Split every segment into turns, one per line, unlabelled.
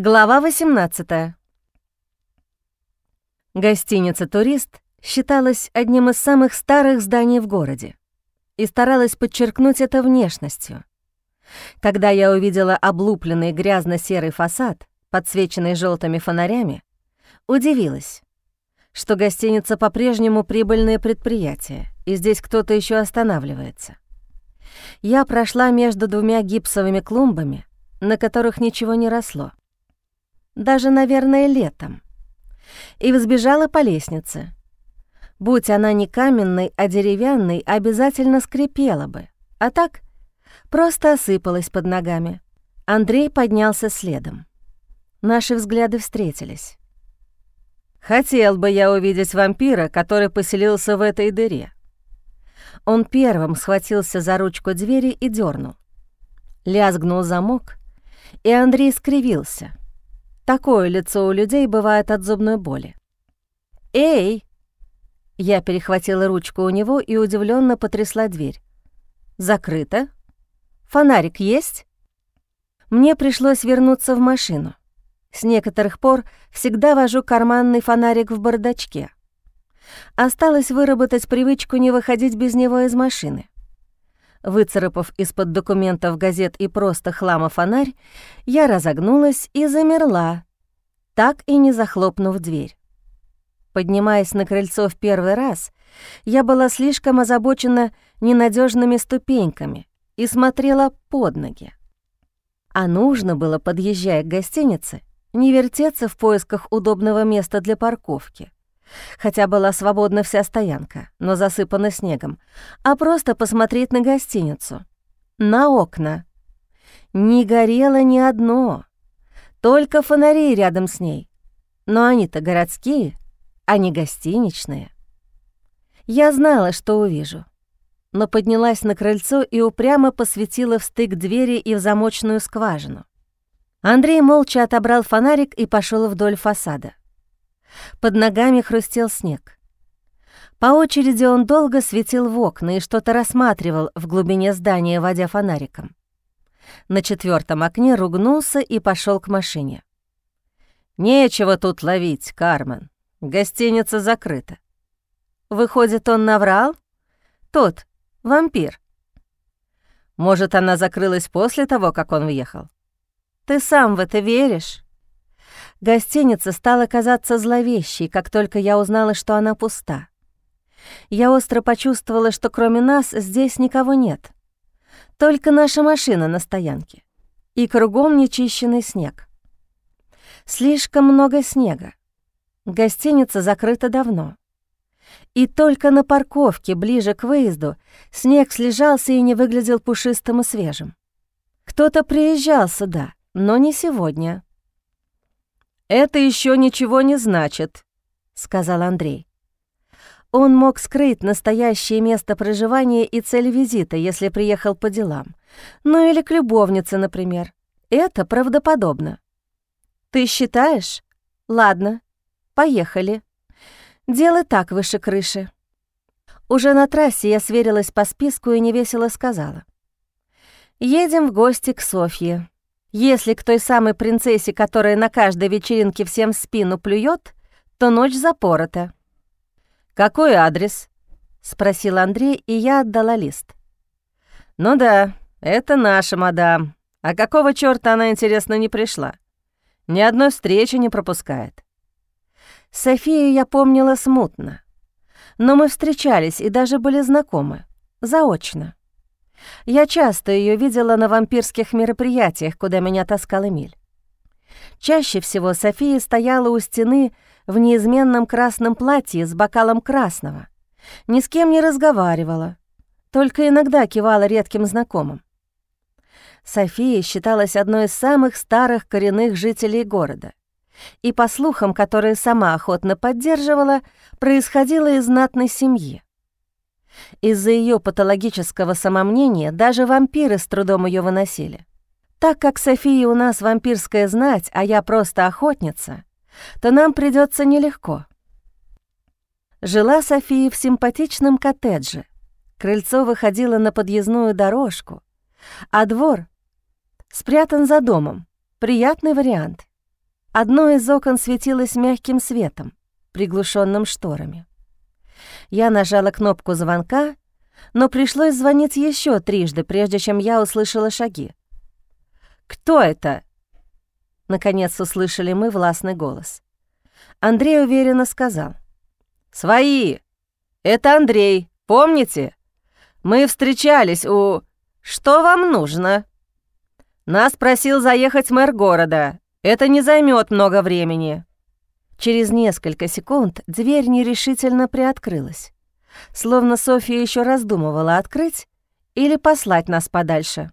Глава 18. Гостиница «Турист» считалась одним из самых старых зданий в городе и старалась подчеркнуть это внешностью. Когда я увидела облупленный грязно-серый фасад, подсвеченный желтыми фонарями, удивилась, что гостиница по-прежнему прибыльное предприятие, и здесь кто-то еще останавливается. Я прошла между двумя гипсовыми клумбами, на которых ничего не росло даже, наверное, летом, и взбежала по лестнице. Будь она не каменной, а деревянной, обязательно скрипела бы, а так просто осыпалась под ногами. Андрей поднялся следом. Наши взгляды встретились. «Хотел бы я увидеть вампира, который поселился в этой дыре». Он первым схватился за ручку двери и дернул. Лязгнул замок, и Андрей скривился. Такое лицо у людей бывает от зубной боли. «Эй!» Я перехватила ручку у него и удивленно потрясла дверь. «Закрыто? Фонарик есть?» Мне пришлось вернуться в машину. С некоторых пор всегда вожу карманный фонарик в бардачке. Осталось выработать привычку не выходить без него из машины. Выцарапав из-под документов газет и просто хлама фонарь, я разогнулась и замерла, так и не захлопнув дверь. Поднимаясь на крыльцо в первый раз, я была слишком озабочена ненадежными ступеньками и смотрела под ноги. А нужно было, подъезжая к гостинице, не вертеться в поисках удобного места для парковки — хотя была свободна вся стоянка, но засыпана снегом, а просто посмотреть на гостиницу, на окна. Не горело ни одно, только фонари рядом с ней, но они-то городские, а не гостиничные. Я знала, что увижу, но поднялась на крыльцо и упрямо посветила в стык двери и в замочную скважину. Андрей молча отобрал фонарик и пошел вдоль фасада. Под ногами хрустел снег. По очереди он долго светил в окна и что-то рассматривал в глубине здания, водя фонариком. На четвертом окне ругнулся и пошел к машине. «Нечего тут ловить, Кармен. Гостиница закрыта». Выходит, он наврал? Тот, вампир. Может, она закрылась после того, как он въехал? Ты сам в это веришь? Гостиница стала казаться зловещей, как только я узнала, что она пуста. Я остро почувствовала, что кроме нас здесь никого нет. Только наша машина на стоянке. И кругом нечищенный снег. Слишком много снега. Гостиница закрыта давно. И только на парковке, ближе к выезду, снег слежался и не выглядел пушистым и свежим. Кто-то приезжал сюда, но не сегодня. «Это еще ничего не значит», — сказал Андрей. Он мог скрыть настоящее место проживания и цель визита, если приехал по делам. Ну или к любовнице, например. Это правдоподобно. «Ты считаешь? Ладно, поехали. Дело так выше крыши». Уже на трассе я сверилась по списку и невесело сказала. «Едем в гости к Софье. Если к той самой принцессе, которая на каждой вечеринке всем спину плюет, то ночь запорота. «Какой адрес?» — спросил Андрей, и я отдала лист. «Ну да, это наша мадам. А какого чёрта она, интересно, не пришла? Ни одной встречи не пропускает». Софию я помнила смутно. Но мы встречались и даже были знакомы. Заочно. Я часто ее видела на вампирских мероприятиях, куда меня таскал Эмиль. Чаще всего София стояла у стены в неизменном красном платье с бокалом красного. Ни с кем не разговаривала, только иногда кивала редким знакомым. София считалась одной из самых старых коренных жителей города. И, по слухам, которые сама охотно поддерживала, происходила из знатной семьи. Из-за ее патологического самомнения даже вампиры с трудом ее выносили. Так как София у нас вампирская знать, а я просто охотница, то нам придется нелегко. Жила София в симпатичном коттедже. Крыльцо выходило на подъездную дорожку, а двор спрятан за домом. Приятный вариант. одно из окон светилось мягким светом, приглушенным шторами. Я нажала кнопку звонка, но пришлось звонить еще трижды, прежде чем я услышала шаги. «Кто это?» Наконец услышали мы властный голос. Андрей уверенно сказал. «Свои! Это Андрей, помните? Мы встречались у... Что вам нужно?» «Нас просил заехать мэр города. Это не займет много времени». Через несколько секунд дверь нерешительно приоткрылась, словно Софья еще раздумывала открыть или послать нас подальше.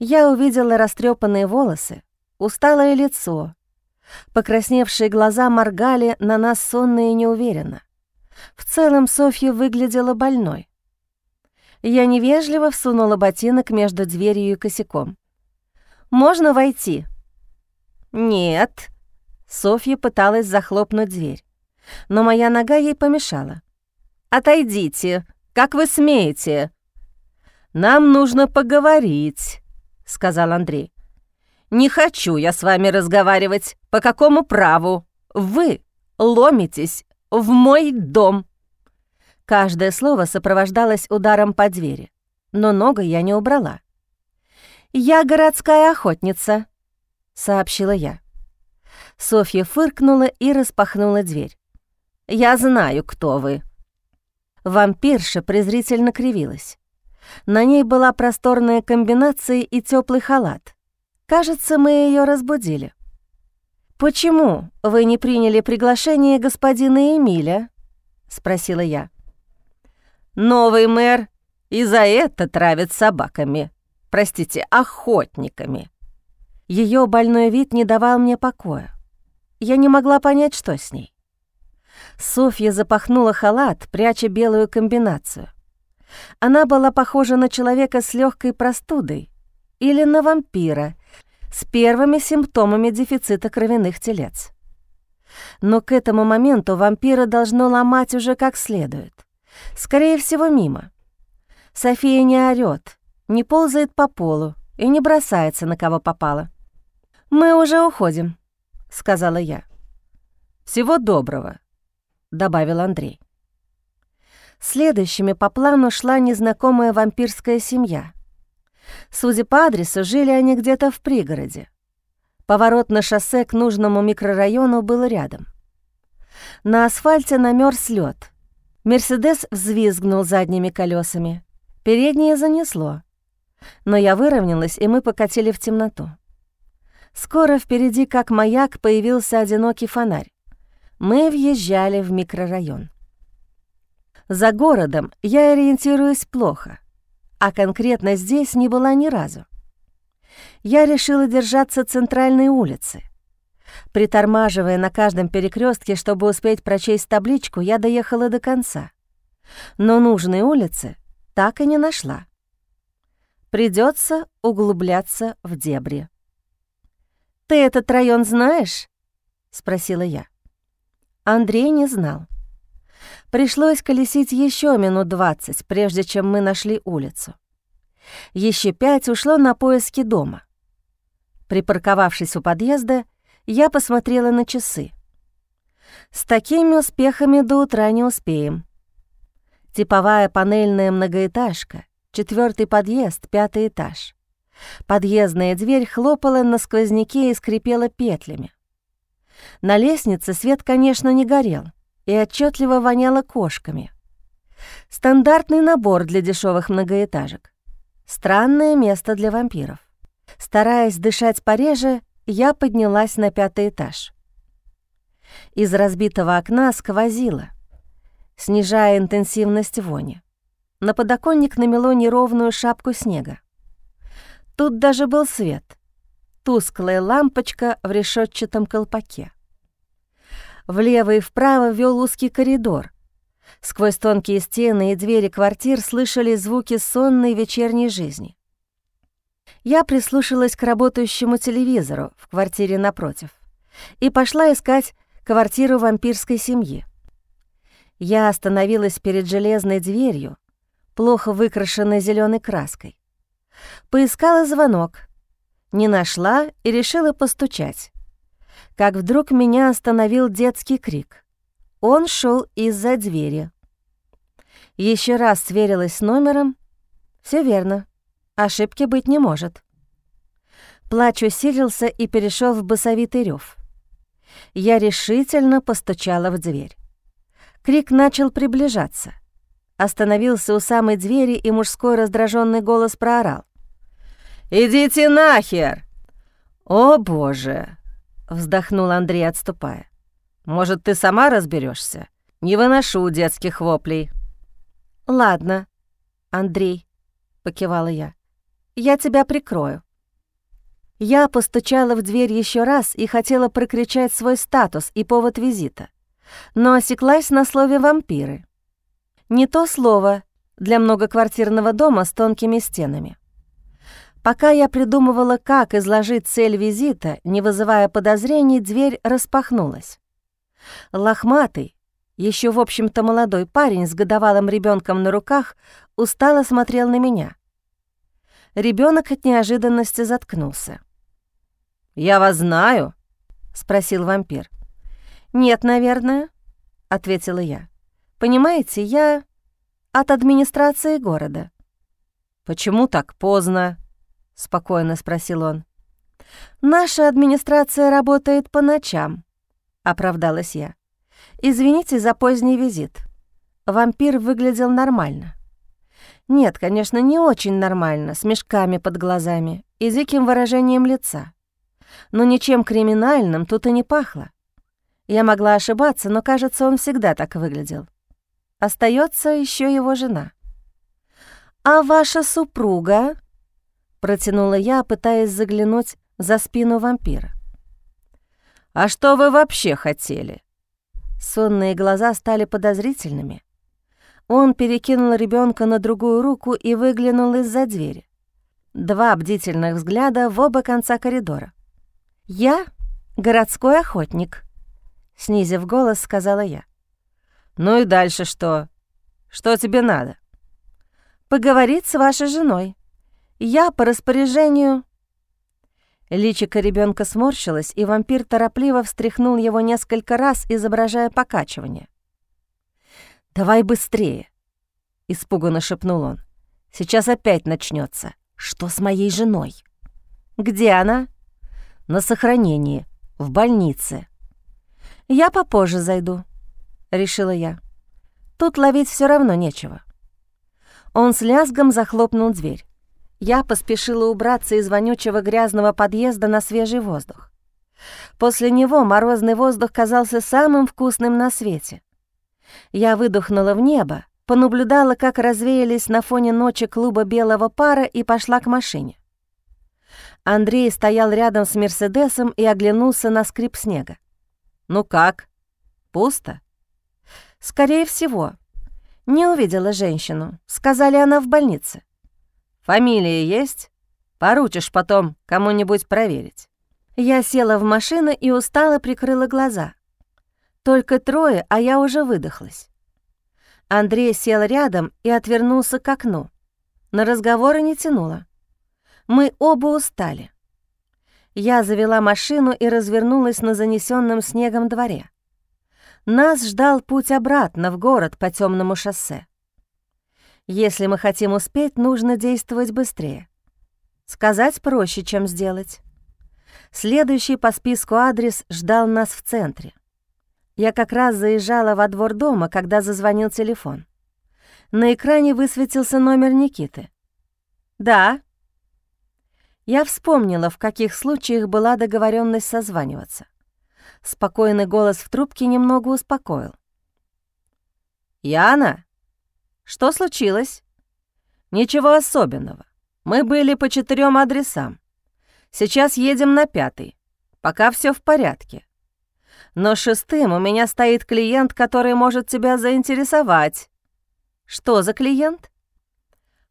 Я увидела растрепанные волосы, усталое лицо. Покрасневшие глаза моргали на нас сонно и неуверенно. В целом Софья выглядела больной. Я невежливо всунула ботинок между дверью и косяком. «Можно войти?» «Нет», Софья пыталась захлопнуть дверь, но моя нога ей помешала. «Отойдите! Как вы смеете?» «Нам нужно поговорить», — сказал Андрей. «Не хочу я с вами разговаривать. По какому праву? Вы ломитесь в мой дом». Каждое слово сопровождалось ударом по двери, но ногу я не убрала. «Я городская охотница», — сообщила я. Софья фыркнула и распахнула дверь. «Я знаю, кто вы». Вампирша презрительно кривилась. На ней была просторная комбинация и теплый халат. Кажется, мы ее разбудили. «Почему вы не приняли приглашение господина Эмиля?» — спросила я. «Новый мэр и за это травит собаками. Простите, охотниками». Ее больной вид не давал мне покоя. Я не могла понять, что с ней. Софья запахнула халат, пряча белую комбинацию. Она была похожа на человека с легкой простудой или на вампира с первыми симптомами дефицита кровяных телец. Но к этому моменту вампира должно ломать уже как следует. Скорее всего, мимо. София не орёт, не ползает по полу и не бросается на кого попало. «Мы уже уходим», — сказала я. «Всего доброго», — добавил Андрей. Следующими по плану шла незнакомая вампирская семья. Судя по адресу, жили они где-то в пригороде. Поворот на шоссе к нужному микрорайону был рядом. На асфальте намерз лед. Мерседес взвизгнул задними колесами. Переднее занесло. Но я выровнялась, и мы покатили в темноту. Скоро впереди, как маяк, появился одинокий фонарь. Мы въезжали в микрорайон. За городом я ориентируюсь плохо, а конкретно здесь не была ни разу. Я решила держаться центральной улицы. Притормаживая на каждом перекрестке, чтобы успеть прочесть табличку, я доехала до конца. Но нужной улицы так и не нашла. Придется углубляться в дебри. «Ты этот район знаешь?» — спросила я. Андрей не знал. Пришлось колесить еще минут двадцать, прежде чем мы нашли улицу. Еще пять ушло на поиски дома. Припарковавшись у подъезда, я посмотрела на часы. С такими успехами до утра не успеем. Типовая панельная многоэтажка, четвертый подъезд, пятый этаж. Подъездная дверь хлопала на сквозняке и скрипела петлями. На лестнице свет, конечно, не горел и отчетливо воняло кошками. Стандартный набор для дешевых многоэтажек. Странное место для вампиров. Стараясь дышать пореже, я поднялась на пятый этаж. Из разбитого окна сквозило, снижая интенсивность вони. На подоконник намело неровную шапку снега. Тут даже был свет. Тусклая лампочка в решетчатом колпаке. Влево и вправо вел узкий коридор. Сквозь тонкие стены и двери квартир слышали звуки сонной вечерней жизни. Я прислушалась к работающему телевизору в квартире напротив и пошла искать квартиру вампирской семьи. Я остановилась перед железной дверью, плохо выкрашенной зеленой краской. Поискала звонок. Не нашла и решила постучать. как вдруг меня остановил детский крик. Он шел из-за двери. Еще раз сверилась с номером. Все верно. Ошибки быть не может. Плач усилился и перешел в басовитый рев. Я решительно постучала в дверь. Крик начал приближаться. Остановился у самой двери, и мужской раздраженный голос проорал. «Идите нахер!» «О, боже!» — вздохнул Андрей, отступая. «Может, ты сама разберешься? Не выношу детских воплей». «Ладно, Андрей», — покивала я. «Я тебя прикрою». Я постучала в дверь еще раз и хотела прокричать свой статус и повод визита, но осеклась на слове «вампиры». Не то слово для многоквартирного дома с тонкими стенами. Пока я придумывала, как изложить цель визита, не вызывая подозрений, дверь распахнулась. Лохматый, еще в общем-то молодой парень с годовалым ребенком на руках устало смотрел на меня. Ребенок от неожиданности заткнулся. «Я вас знаю?» — спросил вампир. «Нет, наверное», — ответила я. «Понимаете, я от администрации города». «Почему так поздно?» — спокойно спросил он. «Наша администрация работает по ночам», — оправдалась я. «Извините за поздний визит. Вампир выглядел нормально. Нет, конечно, не очень нормально, с мешками под глазами и диким выражением лица. Но ничем криминальным тут и не пахло. Я могла ошибаться, но, кажется, он всегда так выглядел. Остается еще его жена. «А ваша супруга?» Протянула я, пытаясь заглянуть за спину вампира. «А что вы вообще хотели?» Сонные глаза стали подозрительными. Он перекинул ребенка на другую руку и выглянул из-за двери. Два бдительных взгляда в оба конца коридора. «Я — городской охотник», — снизив голос, сказала я. «Ну и дальше что? Что тебе надо?» «Поговорить с вашей женой», я по распоряжению...» Личико ребенка сморщилось, и вампир торопливо встряхнул его несколько раз, изображая покачивание. «Давай быстрее!» — испуганно шепнул он. «Сейчас опять начнется. Что с моей женой?» «Где она?» «На сохранении, в больнице». «Я попозже зайду», — решила я. «Тут ловить все равно нечего». Он с лязгом захлопнул дверь. Я поспешила убраться из вонючего грязного подъезда на свежий воздух. После него морозный воздух казался самым вкусным на свете. Я выдохнула в небо, понаблюдала, как развеялись на фоне ночи клуба белого пара и пошла к машине. Андрей стоял рядом с Мерседесом и оглянулся на скрип снега. «Ну как? Пусто?» «Скорее всего. Не увидела женщину. Сказали, она в больнице». Фамилия есть? Поручишь потом кому-нибудь проверить». Я села в машину и устало прикрыла глаза. Только трое, а я уже выдохлась. Андрей сел рядом и отвернулся к окну. На разговоры не тянуло. Мы оба устали. Я завела машину и развернулась на занесенном снегом дворе. Нас ждал путь обратно в город по темному шоссе. Если мы хотим успеть, нужно действовать быстрее. Сказать проще, чем сделать. Следующий по списку адрес ждал нас в центре. Я как раз заезжала во двор дома, когда зазвонил телефон. На экране высветился номер Никиты. «Да». Я вспомнила, в каких случаях была договоренность созваниваться. Спокойный голос в трубке немного успокоил. «Яна?» Что случилось? Ничего особенного. Мы были по четырем адресам. Сейчас едем на пятый. Пока все в порядке. Но шестым у меня стоит клиент, который может тебя заинтересовать. Что за клиент?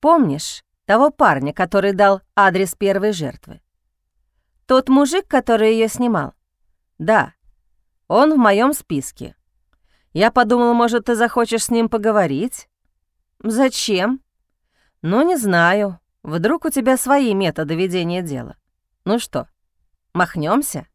Помнишь того парня, который дал адрес первой жертвы? Тот мужик, который ее снимал? Да, он в моем списке. Я подумал, может, ты захочешь с ним поговорить? «Зачем?» «Ну, не знаю. Вдруг у тебя свои методы ведения дела. Ну что, махнемся?